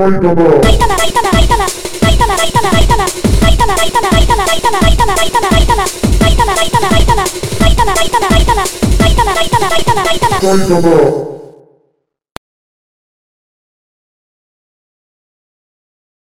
Bye. ありがとう。